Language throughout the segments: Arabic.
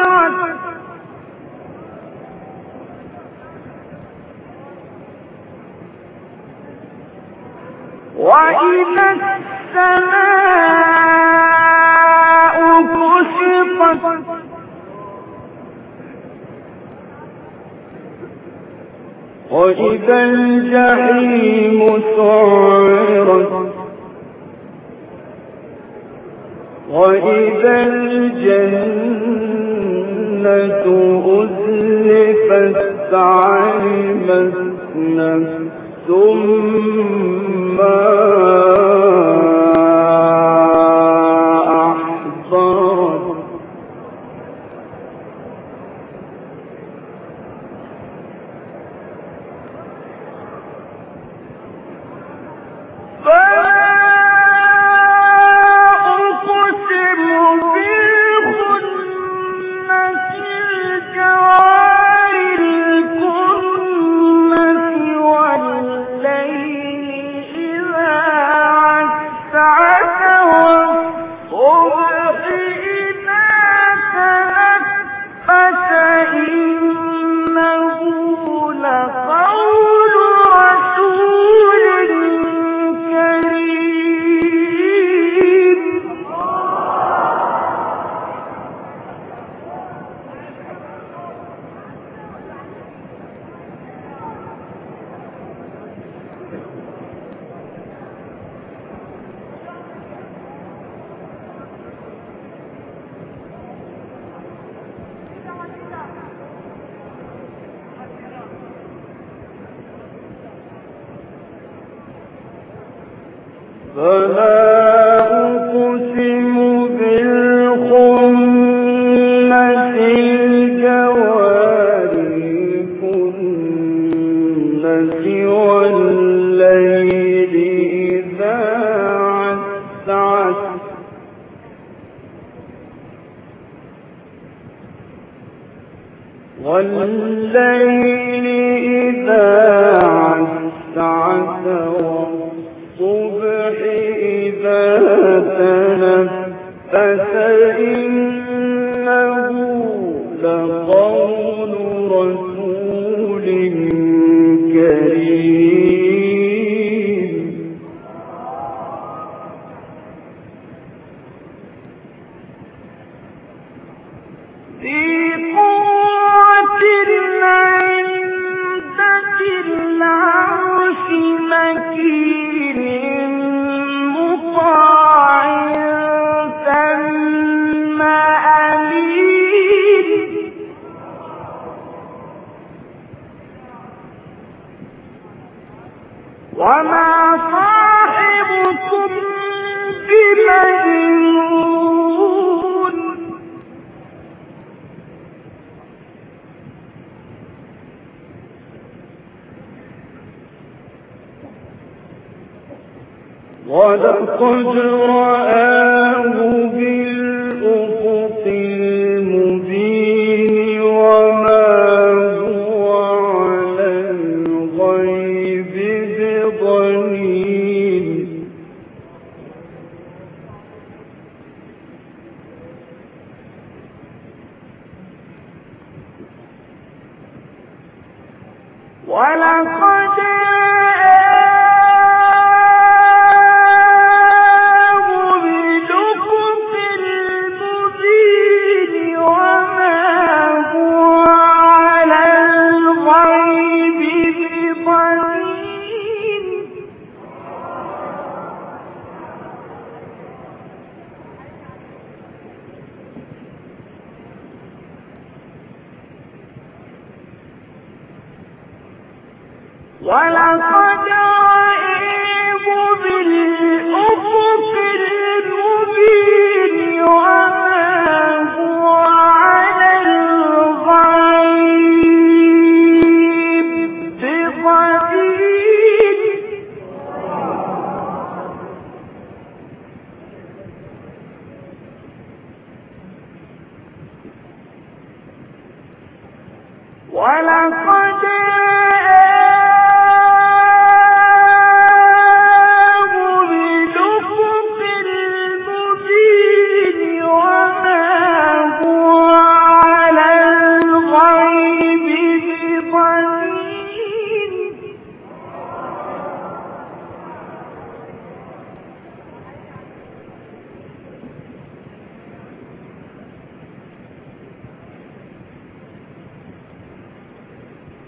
وسعت وإذا السماء كشطت. وإذا الجحيم سعرت. وإذا الجنة الجنة أزلفت علمت نفس ما ولقد رآه بالله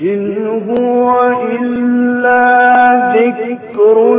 إن هو إلا ذكر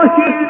الله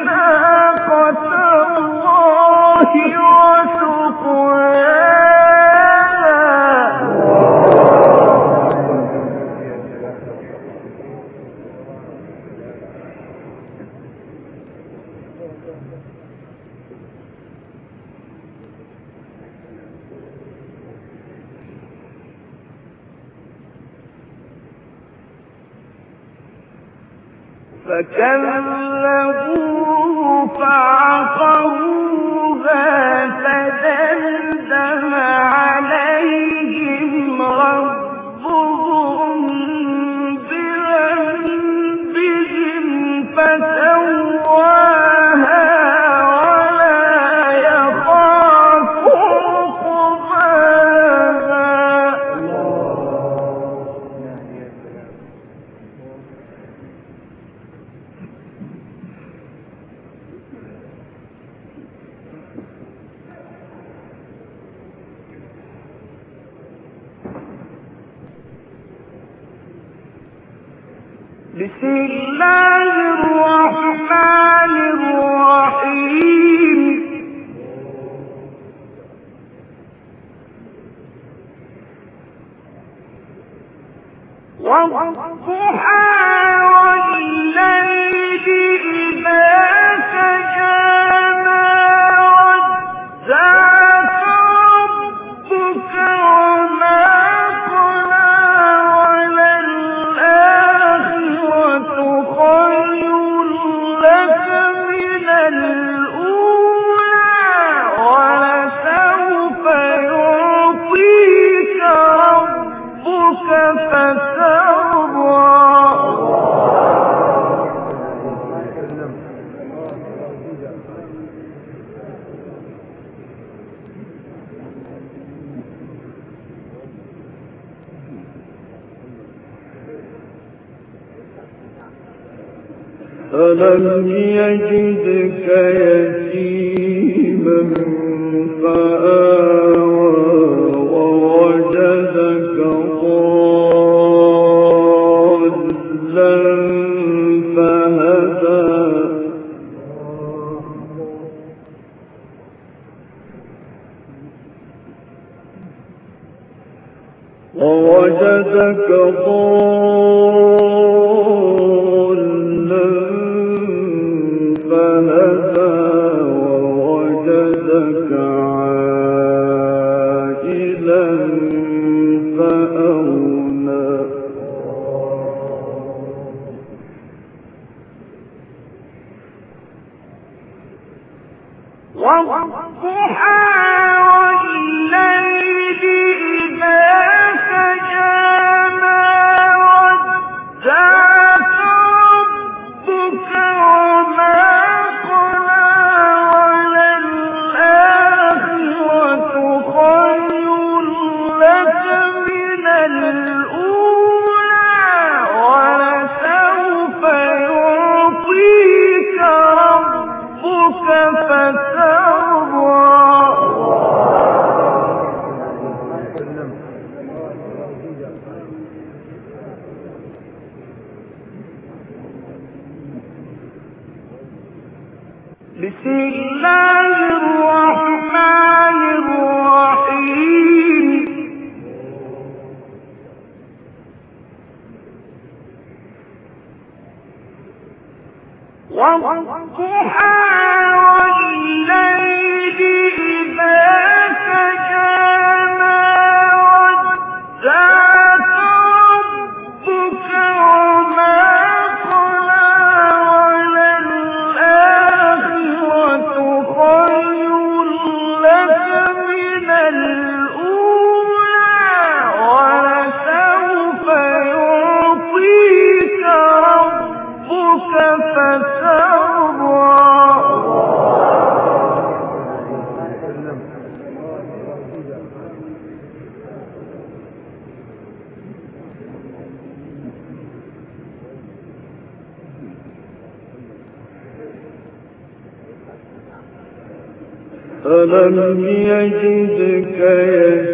لم يجدك يتيما والضحى لم يجدك يتيما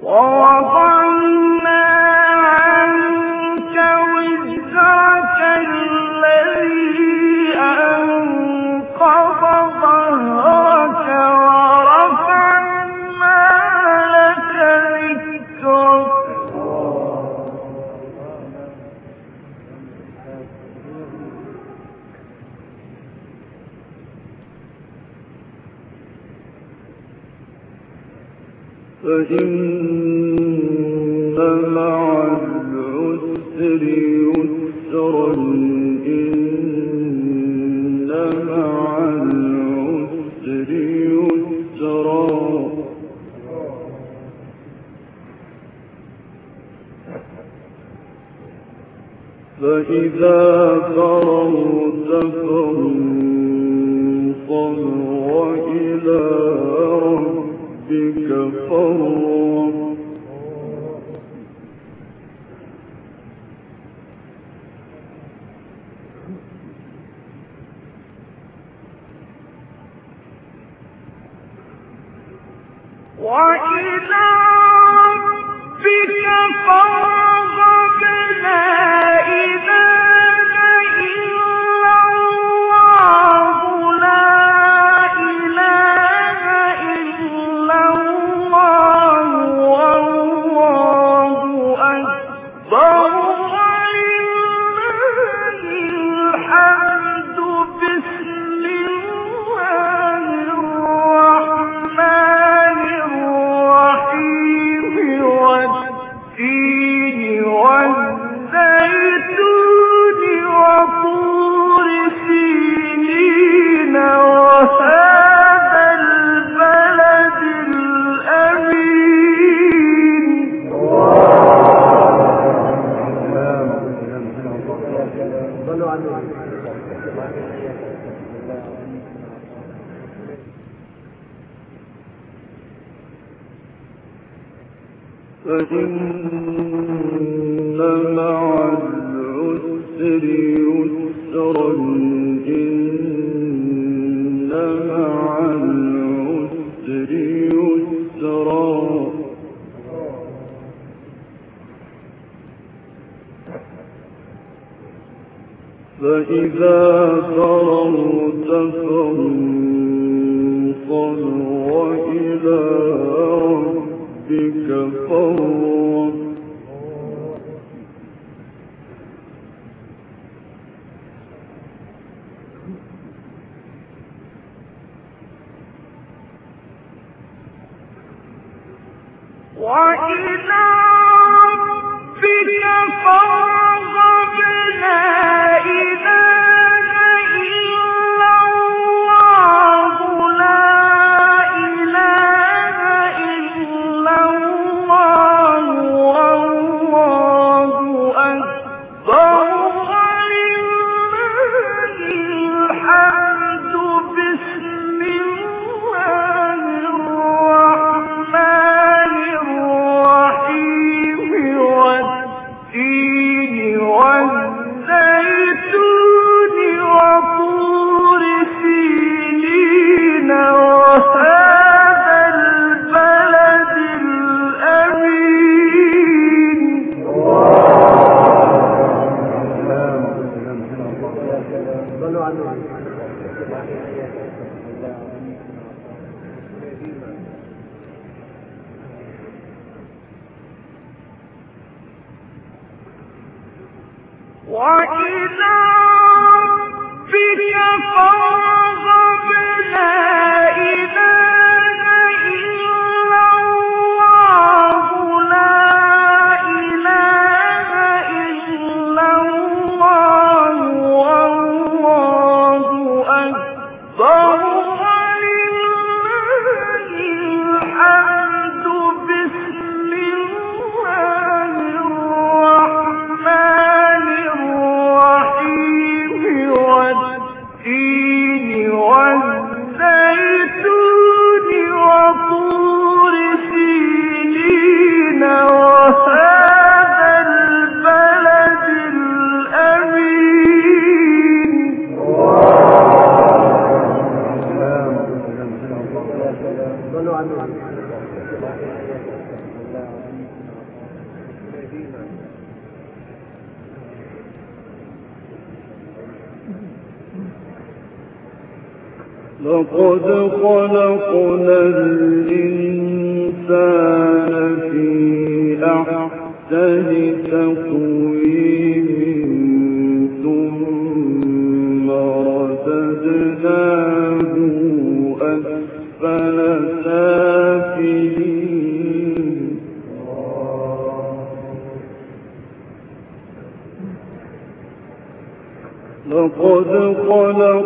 我方 نعمة صلوا على النبي وإلى ربك فارغب لقد خلقنا الإنسان في أحسن تقويم ثم رددناه أسفل سافلين. لقد خلق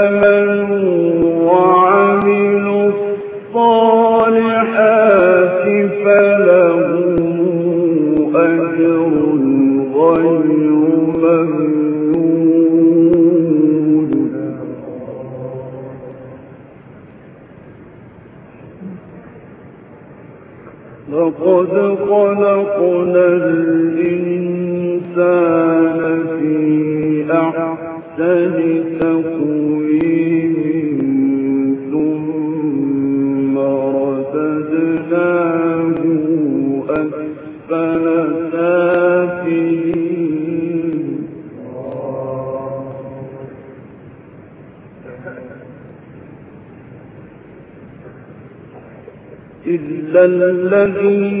الذي